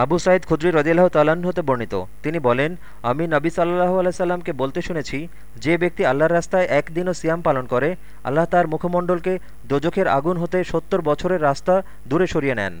আবু সাইদ খুদ্রি রদিল্লাহ তালান হতে বর্ণিত। তিনি বলেন, আমি নবী সাল্লাহ আলাইসাল্লামকে বলতে শুনেছি, যে ব্যক্তি আল্লাহর রাস্তায় একদিনও সিয়াম পালন করে, আল্লাহ তার মুখমণ্ডলকে দোজখের আগুন হতে সত্তর বছরের রাস্তা দূরে সরিয়ে নেন।